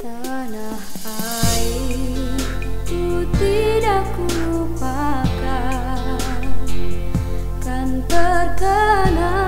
Tanah airku tidak ku Kan terkenal.